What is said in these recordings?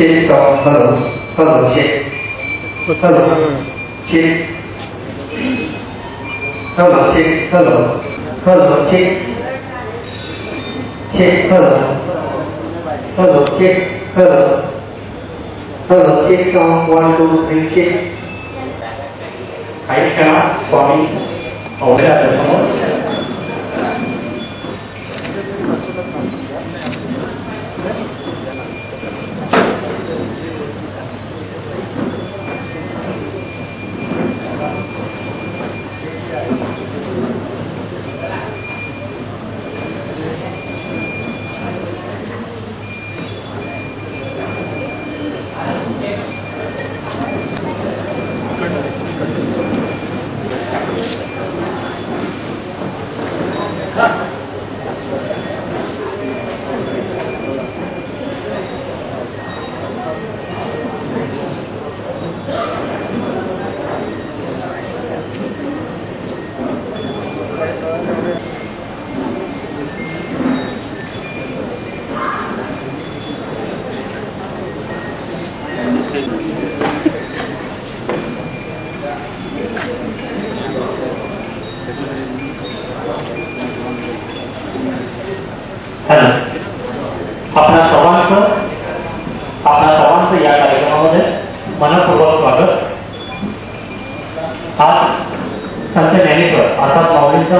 切一刀，他走，他走切，不是，他走切，他走切，他走，他走切，切，他走，他走切，他走，他走切一刀，弯推切，还有什么？我们要什么？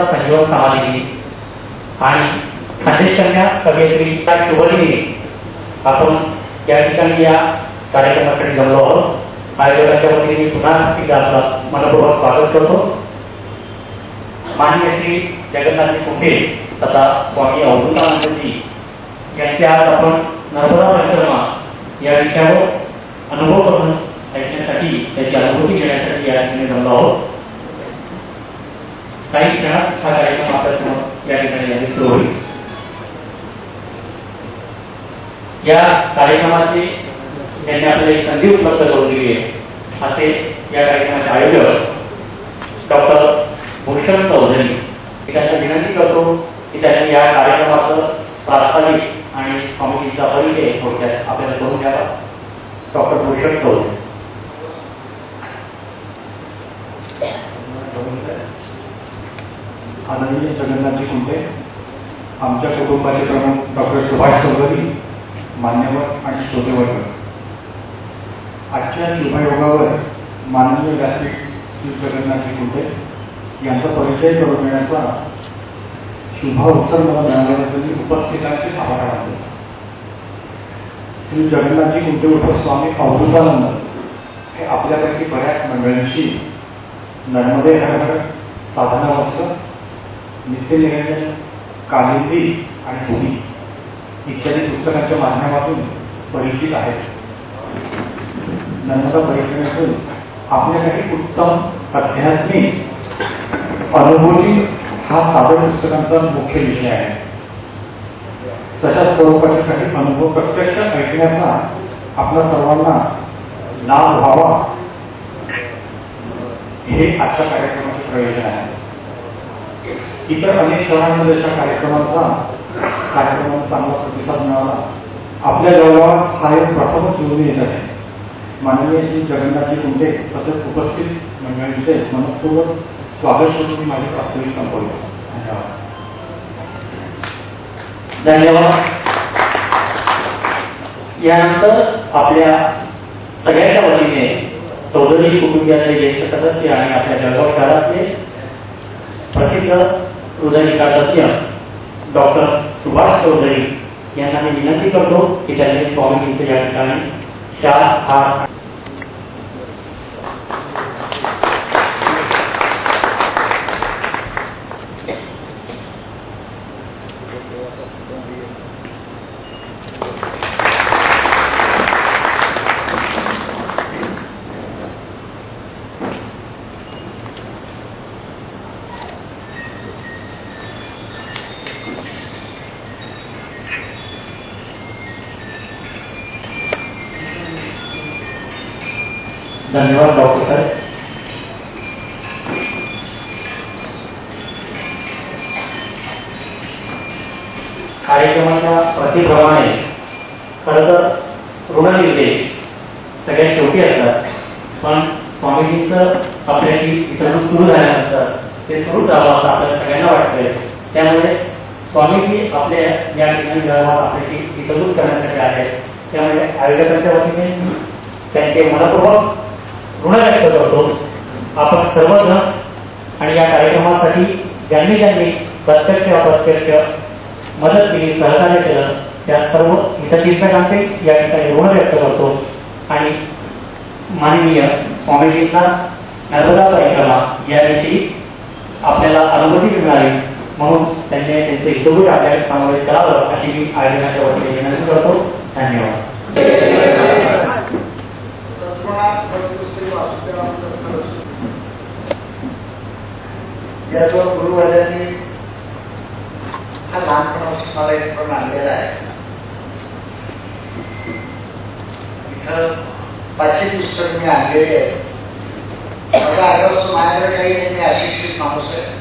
अर्थात माऊलींचा संजीवन समाधी आणि खानदेशकन्या कवयित्री त्या शुभदिनी आपण या ठिकाणी या कार्यक्रमासाठी जमलो आहोत. आयोजकांच्या वतीने पुन्हा एकदा आपलं मनपूर्वक स्वागत करतो. मान्य श्री जगन्नाथजी कुठे तथा स्वामी अवधूतानंदजी यांचे आज आपण नर्मदा परिक्रमा या विषयावर अनुभव करून ऐकण्यासाठी त्याची अनुभूती घेण्यासाठी या ठिकाणी जमलो आहोत. काही क्षणात हा कार्यक्रम आपल्यासमोर या ठिकाणी आधी सुरू होईल. या कार्यक्रमाची त्यांनी आपल्याला एक संधी उपलब्ध करून दिली आहे असे या कार्यक्रमाचे आयोजक डॉक्टर भूषण चौधरी मी त्यांना विनंती करतो की त्यांनी या कार्यक्रमाचं प्रास्ताविक आणि स्वामीजीचा परिचय थोडक्यात आपल्याला करून द्यावा. डॉक्टर भूषण चौधरी. आदरणीय जगन्नाथजी कुंटे आमच्या कुटुंबाचे प्रमुख डॉक्टर सुभाष चौधरी मान्यवर आणि श्रोतेवर्ग. आजच्या शुभयोगावर माननीय व्यासपीठ श्री जगन्नाथजी कुंटे यांचा परिचय करून देण्याचा शुभ अवसर मला मिळाल्याबद्दल उपस्थितांचे आभार मानले श्री जगन्नाथजी कुंटे उर्फ स्वामी अवधूतानंद हे आपल्यापैकी बऱ्याच मंडळींशी नर्मदे हर साधनावस्थ साधना नित्यनिरंजन कालिंदी आणि भूमी इत्यादी पुस्तकांच्या माध्यमातून परिचित आहेत. नर्मदा परिक्रमेतून आपल्यासाठी उत्तम आध्यात्मिक अनुभूती हा साधन पुस्तकांचा मुख्य विषय आहे. तशाच स्वरूपाचे काही अनुभव प्रत्यक्ष ऐकण्याचा आपल्या सर्वांना लाभ व्हावा हे आजच्या कार्यक्रमाचे प्रयोजन आहे. इतर अनेक शहरांमध्ये अशा कार्यक्रमाचा कार्यक्रमाला चांगला प्रतिसाद मिळाला. आपल्या गावात हा एक प्रथमच जोडून येत आहे. माननीय श्री जगन्नाथजी कुंटे तसेच उपस्थित मंडळींचे मनपूर्वक स्वागत करून मी माझे प्रास्ताविक संपवतो. धन्यवाद. धन्यवाद. यानंतर आपल्या सगळ्यांच्या वतीने चौधरी कुटुंबियातले ज्येष्ठ सदस्य आणि आपल्या जळगाव शहरातले प्रसिद्ध हृदयविकार डॉक्टर सुभाष चौधरी यांना मी विनंती करतो की त्यांनी स्वामींचे या ठिकाणी चार आठ धन्यवाद डॉक्टर साहेब. कार्यक्रमाच्या प्रतिप्रमाणे खरं तर ऋणनिर्देश सगळ्यात शेवटी असतात पण स्वामीजींचं आपल्याशी इतर सुरू झाल्यानंतर ते सुरू राहावं असं आपल्या सगळ्यांना वाटतंय. त्यामुळे स्वामीजी आपल्या या ठिकाणी गावात आपल्याशी इतरूच करण्यासाठी आले. त्यामुळे आयोजकांच्या वतीने त्यांचे मनपूर्वक ऋण व्यक्त करतो आपण सर्वजण आणि या कार्यक्रमासाठी ज्यांनी ज्यांनी प्रत्यक्ष अप्रत्यक्ष मदत केली सहकार्य केलं त्या सर्व हितचिंतकांचे या ठिकाणी ऋण व्यक्त करतो. आणि माननीय स्वामीजींना नर्मदा कार्यक्रमा याविषयी आपल्याला अनुमती मिळाली म्हणून त्यांनी त्यांचे हितगुज आपल्याला समावेश करावं अशी मी आयोजनाच्या वतीने विनंती करतो. धन्यवाद. सद्गुणात सद्गुस्ती वासुदेवानंद हा लहानपणापासून मला इथपर्यंत आणलेला आहे. इथं पाचशे पुस्तक मी आणलेली आहे माझा आग्रह माझ्याकडे काही नाही मी अशिक्षित माणूस आहे.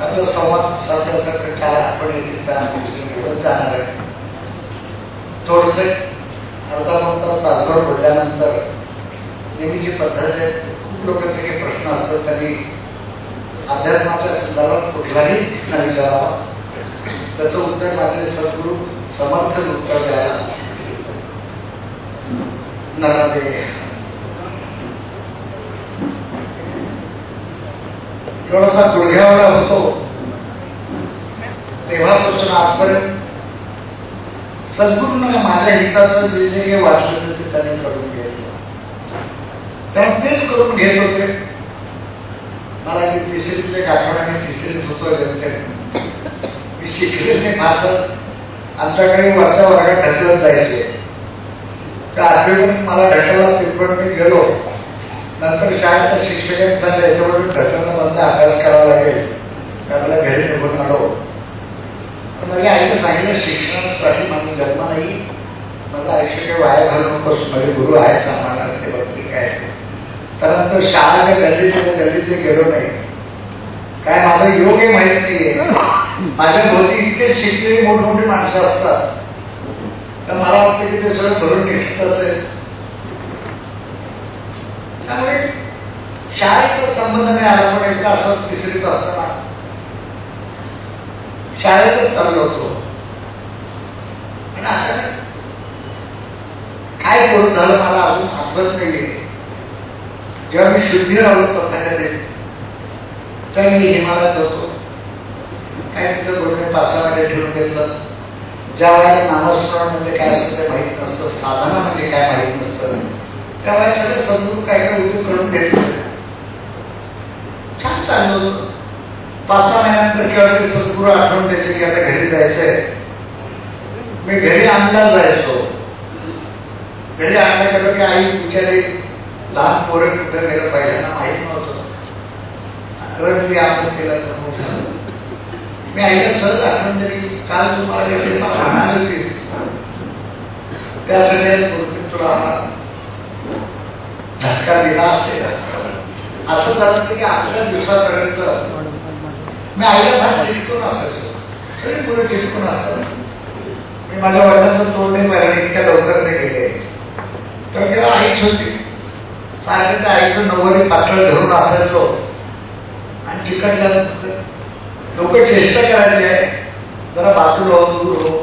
आपलं संवाद साधल्यासारखं काय आपण येतील बोलत जाणार आहे. थोडस अर्धा पाऊण तासभर बोलल्यानंतर नेहमीची पद्धत आहे खूप लोकांचे काही प्रश्न असतात त्यांनी अध्यात्माच्या संदर्भात कुठलाही प्रश्न विचारावा. त्याचं उत्तर माझे सद्गुरु समर्थ उत्तर द्यायला. नर्मदे थोडासा गुडघ्यावाला होतो तेव्हापासून आजपर्यंत सद्गुरूंना माझ्या हिताचं जे जे काही वाटलं ते त्यांनी करून घेतलं. त्यामुळे तेच करून घेत होते. मला ते तिसरीतले आठवड्याने तिसरीत होतो मी शिकलेले माझं. आमच्याकडे वरच्या वर्गात ढकलत जायचे. त्या आठवड्यात मला ढकलला तिथपर्यंत मी गेलो. नंतर शाळेतल्या शिक्षकांनी सांगितलं याच्यावर ढकलणं बंद अभ्यास करावा लागेल. त्यामुळे घरी निघून आलो. माझ्या आईने सांगितलं शिक्षणासाठी माझा जन्म नाही. माझं आयुष्य काही वाया घालून बस माझे गुरु आहेत सांभाळणार ते बघतील काय त्यानंतर शाळा गल्लीत गल्लीतले गेलो नाही. काय माझा योग हे माहीत नाहीये. माझ्या भोवती इतके शिकलेली मोठमोठी माणसं असतात. तर मला वाटतं की ते सगळं भरून निघत असेल. त्यामुळे शाळेचा संबंध नाही आला पण एकदा असं तिसरीत असताना शाळेतच चाललो होतो. पण अचानक काय करून झालं मला अजून आठवत नाहीये. जेव्हा मी शुद्धी राहून तथागतीत तर मी हिमालयात होतो. काय तिथं गुरुने पासामध्ये ठेवून घेतलं. ज्या वेळेला नामस्मरण म्हणजे काय असतं ते माहीत नसतं साधना म्हणजे काय माहीत नसतं. त्यावेळेला सगळे समजून काय काय उपयोग करून घेतलं. छान चाललं होतं. पाच सहा महिन्यानंतर केवळ पूर्ण आठवण त्याची की आता घरी जायचंय. मी घरी अंदाज जायचो. घरी आणल्या की आई विचारली लहान पोरं कुठं गेलं पहिल्यांदा माहीत नव्हतं. रडली आपण केलं तर मोठं मी आईला सहज आठवण दिली काल तुम्हाला मला गेली होतीस. त्या सगळ्या गोष्टी तुला धक्का दिला असेल. असं झालं की आजच्या दिवसापर्यंत मी आईला फार चिटकून असायचो सगळे मुलं चिटकून असतात मी माझ्या वडिलांचं तोंड नाही मराठी इतक्या लवकर नाही गेले. तर तेव्हा आईच होती. सारखं त्या आईचं नव्वदी पातळ धरून असायचो आणि चिकटल्यानंतर लोक चेष्टा करायचे जरा बाजूला हो दूर हो.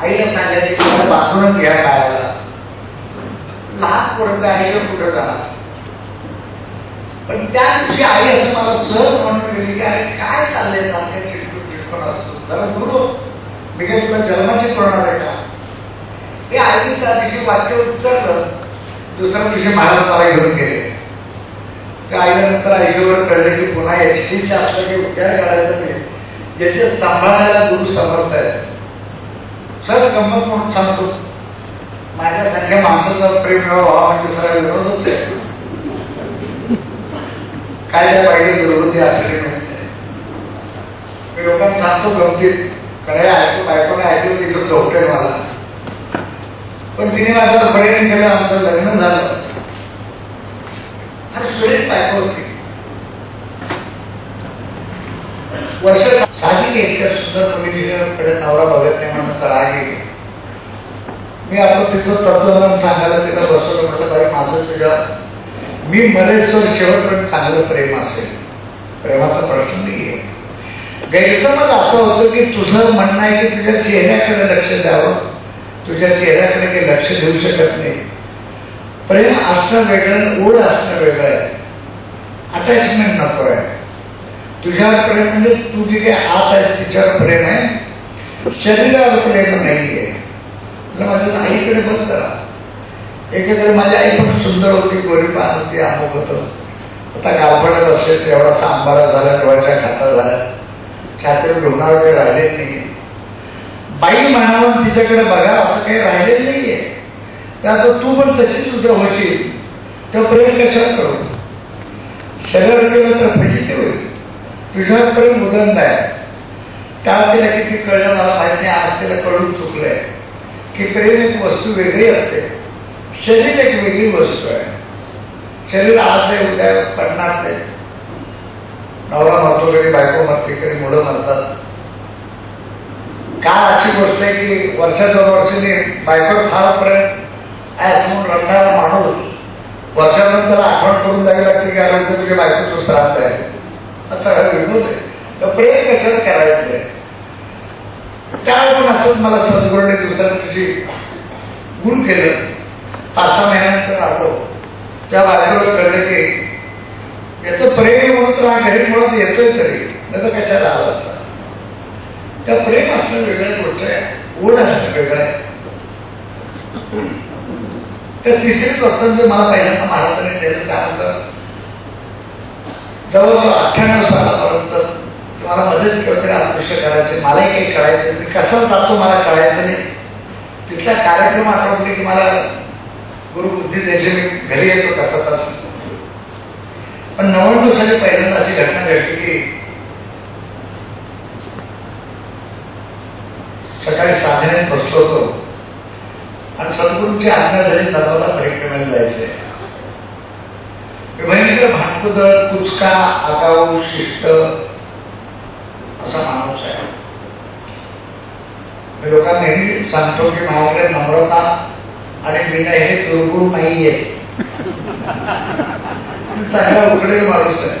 आईला सांगायचे की मला बाजूनच घ्या पायाला लहान पोरं आईला कुठं जाणार? पण त्या दिवशी आई असं मला सहज म्हणून गेली की अरे काय चाललंय सारख्या चिटकून चिटकून असतो जरा गुरु मी काय तुला जन्माची सोडणार आहे का? हे आईने त्या दिवशी वाक्य उच्चारलं. दुसऱ्या दिवशी महाराज मला घेऊन गेले. त्या आईनंतर आईवर कळलं की पुन्हा याची आपलं उपचार करायचा नाही याचे सांभाळायला गुरु समर्थ आहे सर गंमत म्हणून सांगतो. माझ्यासारख्या माणसाचा प्रेम व्हावा म्हणजे सगळा विरोधच आहे. काय पाहिजे विरोधी आचरण मी लोकांना सांगतो गमतीत कडे ऐकून ऐकून ऐकून तिथून झोपते मला. पण तिने माझं प्रेम केलं आमचं लग्न झालं. आणि सुरेख बायको होती. वर्ष साहजिक आहे इतक्या सुंदर नवरा बघत नाही म्हणून तर आहे. मी आता तिचं तत्वज्ञान सांगायला तिला बसवलं म्हटलं बाई माझं तुझ्या मी मरेच शेवटपर्यंत चांगलं प्रेम असेल. प्रेमाचा प्रश्न नाही आहे गैरसमज असं होतं की तुझं म्हणणं आहे की तुझ्या चेहऱ्याकडे लक्ष द्यावं. तुझ्या चेहऱ्याकडे काही लक्ष देऊ शकत नाही. प्रेम असणं वेगळं ओढ असणं वेगळं आहे. अटॅचमेंट नको आहे. तुझ्यावर प्रेम म्हणजे तू जी काही आत आहेस तिच्यावर प्रेम आहे. शरीरावर प्रेम नाही आहे माझ्या आईकडे बंद करा एकीकडे माझी आई पण सुंदर होती गोरी पान होती अमुक होतं. आता गालपडात असेल एवढासा आंबारा झाला डोळ्याच्या खाचा झाला. छातीवर काही राहिले नाही बाई म्हणावं तिच्याकडे बघा असं काही राहिलेलं नाहीये. तर आता तू पण तशीच उद्या होशील. तेव्हा प्रेम कशावर करू? शरीर केलं तर फजिती होईल. तुझ्यावर प्रेम उदंड आहे. त्या तिला किती कळलं मला माहिती नाही आज तिला कळून चुकलंय. की प्रेम एक वस्तू वेगळी असते. शरीर एक वेगळी वस्तू आहे. शरीर आज आहे उद्या पडणार नाही. नवरा मरतो कधी बायको मरते कधी मुलं मरतात काय अशी गोष्ट आहे की वर्षा दोन वर्षांनी बायको फार प्रेम आहे म्हणून रडणारा माणूस वर्षानंतर आठवण करून द्यावी लागते की अरे उद्या तुझ्या बायकोचं श्राद्ध आहे. असं सगळं विनोद आहे. तर प्रेम कशात करायचंय? त्यावेळी पण असंच मला सद्गुरूने दुसऱ्या दिवशी गुण केलं. पाच सहा महिन्यानंतर आलो त्या बायकोला कळलं की याचं प्रेम म्हणून तर हा घरी मुळात येतोय तरी नंतर तर कशाला आला असता? त्या प्रेम असणं वेगळं गोष्ट आहे ओढ असणं वेगळं आहे. त्या तिसरीच प्रसंग मला पहिल्यांदा महाराजांनी नेलं त्यानंतर जवळजवळ अठ्ठ्याण्णव सालापर्यंत तुम्हाला मध्येच केवढे आत्मविषय करायचे मलाही काही कळायचं मी कसा जातो मला कळायचं नाही. तिथला कार्यक्रम आठवले की मला गुरुबुद्धी द्यायचे मी घरी येतो कसा तास. पण नव्वद दिवसाच्या पहिल्यांदा अशी घटना घडली की सकाळी साधने बसलो होतो. आणि सद्गुरूंची आज्ञा झाली नर्मदा परिक्रमेला जायचे. भयंकर भाटकुदळ कुचका आगाऊ शिष्ट असा माणूस आहे. मी लोकांना नेहमी सांगतो की महाराज नम्रता आणि काय हे दुर्गुण नाहीये. चांगला उघडेल माणूस आहे.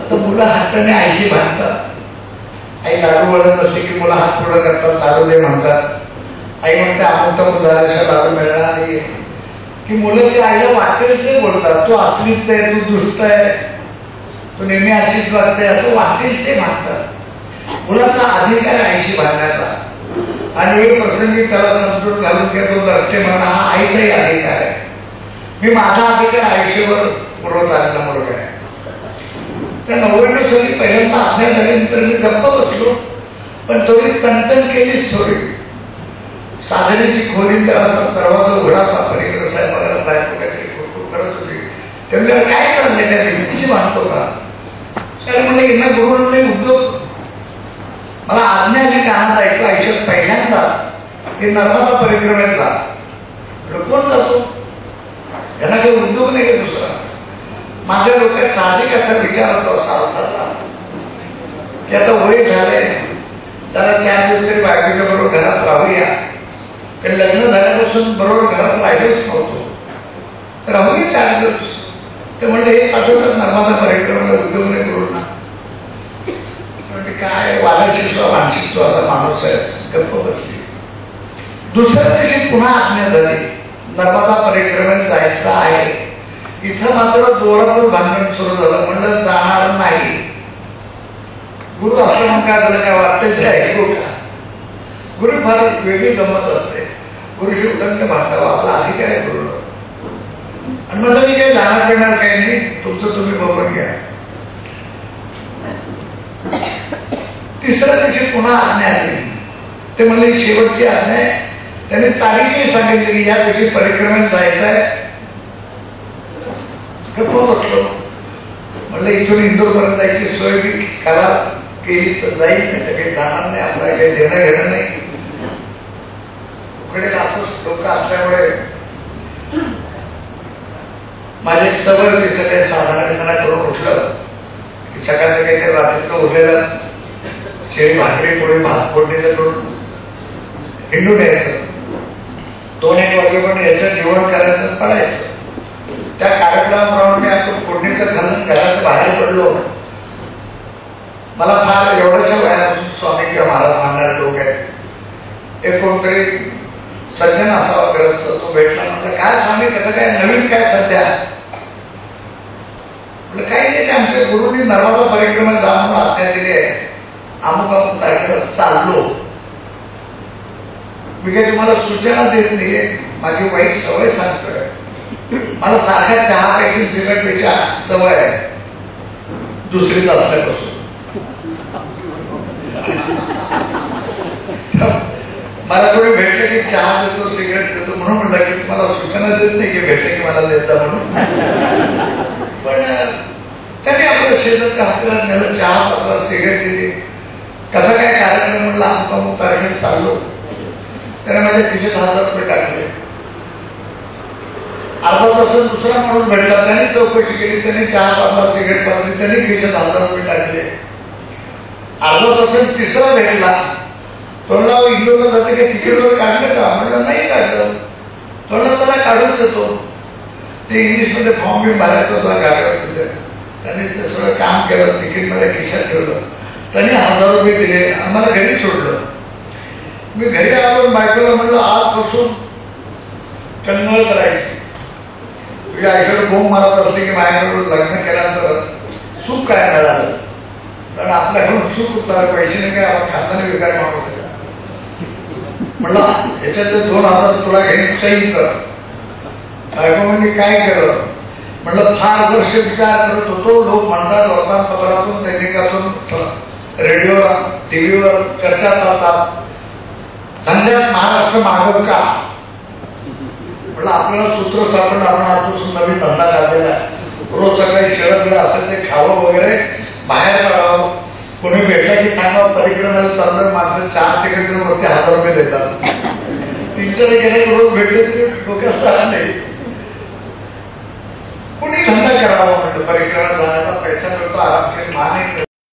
आता मुलं हाताने आईशी भांडतात. आई लाडू वळत असते की मुलं हात पुढं करतात लाडू दे म्हणतात. आई म्हणते अमुक उदाहरणाशिवाय लाडू मिळणार नाही? की मुलं ते आईला वाटेल ते बोलतात. तू असलीच आहे तू दुष्ट आहे. तू नेहमी अशीच वागते. असं वाटेल ते म्हणतात. मुलाचा अधिकार आईशी भांडण्याचा आणि हे प्रसंगी त्याला समजून घालून घेतो दरटे म्हणणं हा आईचाही अधिकार आहे मी माझा अधिकार आयुष्यभर पुरवत आलेला मुलगा आहे. त्या नव्याण्णव साली पहिल्यांदा अभ्यास झाल्यानंतर मी गप्प बसलो पण थोडी तणतण केलीच थोडी. साधनेची खोली त्याला असा दरवाजा उघडाचा होता पलीकडे साहेबाला बाहेर काहीतरी खुरखुर करत होती. त्यामुळे काय करायचं त्या भिंतीशी बांधतो का? त्याला म्हणजे यांना गुरु उद्योग मला आज्ञा आली कानात ऐकलं आयुष्यात पहिल्यांदा ते नर्मदा परिक्रमेत जा कोण जातो? यांना काही उद्योग नाही का दुसरा? माझ्या डोक्यात साहजिक असा विचार होता सावधाचा की आता वय झाले त्याला चार दिवस तरी बायकोच्या बरोबर घरात राहूया. कारण लग्न झाल्यापासून बरोबर घरात राहिलोच नव्हतो. तर राहूया चार दिवस. ते म्हणजे हे पाठवतात नर्मदा परिक्रमेला उद्योग नाही करू ना काय वाला शिकतो मानशिकतो असा माणूस आहे गप्प बसली दुसऱ्या दिवशी पुन्हा आज्ञा झाली नर्मदा परिक्रमेला जायचं आहे. इथं मात्र जोरातच भांडण सुरू झालं म्हणलं जाणार नाही. गुरु असं म्हणून काय झालं काय वाटतं ते ऐकू का? गुरु फार वेगळी गंमत असते. गुरु उदंड भांडावा आपला अधिकार आहे गुरु आणि म्हणलं मी काही जाणार करणार काही नाही तुमचं तुम्ही बघून घ्या. तिसऱ्या दिवशी पुन्हा आज्ञा आली. ते म्हणले शेवटची आज्ञा आहे. त्यांनी तारीखही सांगितली की या दिवशी परिक्रमेत जायचं आहे. म्हटलं म्हणलं इथून इंदोरपर्यंत जायची सोय बी करा केली तर जाईल नाही तर काही जाणार नाही आपल्याला काही देणं घेणं नाही. उकडेल असंच लोक असल्यामुळे माझे सवय मी सगळे साधारणपणा करून उठलं की सकाळचं काही ते रात्रीचं उरलेलं शेळी भाकरी पोळी भात फोडणीचं करून हिंडून यायचं दोन एक वाजेपर्यंत याचं जेवण करायचं पळायचं. त्या कार्यक्रमाप्रमाणे आपण फोडणीचं खाल्लं घराच्या बाहेर पडलो. मला फार एवढ्याच्या वयापासून स्वामी किंवा महाराज मानणारे लोक आहेत. एक कोणतरी सज्जन असावा गरज तो भेटला. म्हटलं काय स्वामी कसं काय नवीन काय सध्या? म्हटलं काही नाही आमच्या गुरुंनी नर्मदा परिक्रमा जा आज्ञा दिली आहे. अमुक अमुक तारखेला चाललो. मी काही तुम्हाला सूचना देत नाहीये. माझी वाईट सवय सांगतोय. मला सारख्या चहा पैकी सिगरेटपेक्षा सवय आहे. दुसरी असल्यापासून मला कोणी भेटलं की चहा देतो सिगरेट देतो म्हणून म्हणलं की तुम्हाला सूचना देत नाही की भेटले की मला देता म्हणून. पण त्याने त्यांनी आपलं शेजारच्या हाताला नेलं चहा पातला सिगरेट दिली. कसा काय कार्यक्रम म्हणला आमचा मग कार्यक्रम चाललो. त्याने माझ्या खिशेत हजार रुपये टाकले. अर्धा तास दुसरा म्हणून भेटला. त्यांनी चौकशी केली त्यांनी चहा पातला सिगरेट पातली त्यांनी खिशेत हजार रुपये टाकले. अर्धा तसं तिसरा भेटला. तोंडला इंदोरला जाते की तिकीटवर काढलं का? म्हणलं नाही काढलं. तोंडला त्याला काढून देतो. ते इंग्लिशमध्ये फॉर्म बी भरायचं होता गाड्यावर तिथे त्यांनी ते सगळं काम केलं तिकीट माझ्या खिशात ठेवलं. त्यांनी हजार रुपये दिले आम्हाला घरी सोडलं. मी घरी आलो बायकोला म्हटलं आजपासून कन्नड करायची. तुझ्या आईकडे बोंब मारत असली की माझ्याकडून लग्न केल्यानंतर सुख काय मिळालं? कारण आपल्याकडून सुख उठणार पैसे नाही काय आपण खाताना विकार मागवतो म्हणलं याच्यातले दोन हजार तुला घेणे सही कर बायको म्हणजे काय केलं? म्हटलं फार वर्ष विचार करत होतो. लोक म्हणतात वर्तमानपत्रातून त्यांनी टीव्हीवर चर्चा चालतात धंद्यात महाराष्ट्र मागत का? म्हणलं आपल्याला सूत्र सापडलं आपण आजपासून नवीन धंदा काढलेला आहे. रोज सकाळी शहराकडे असेल ते खावं वगैरे बाहेर काढावं कोणी भेटलं की सांगा परिक्रमाला चाललं माणसं चार सेकंड वरती हजार रुपये देतात. तीन गेले रोज भेटले तरी डोक्यात राहत नाही. कुणी धंदा करावा म्हणजे परिक्रमा जाण्याचा पैसा मिळतो आरामशीर मान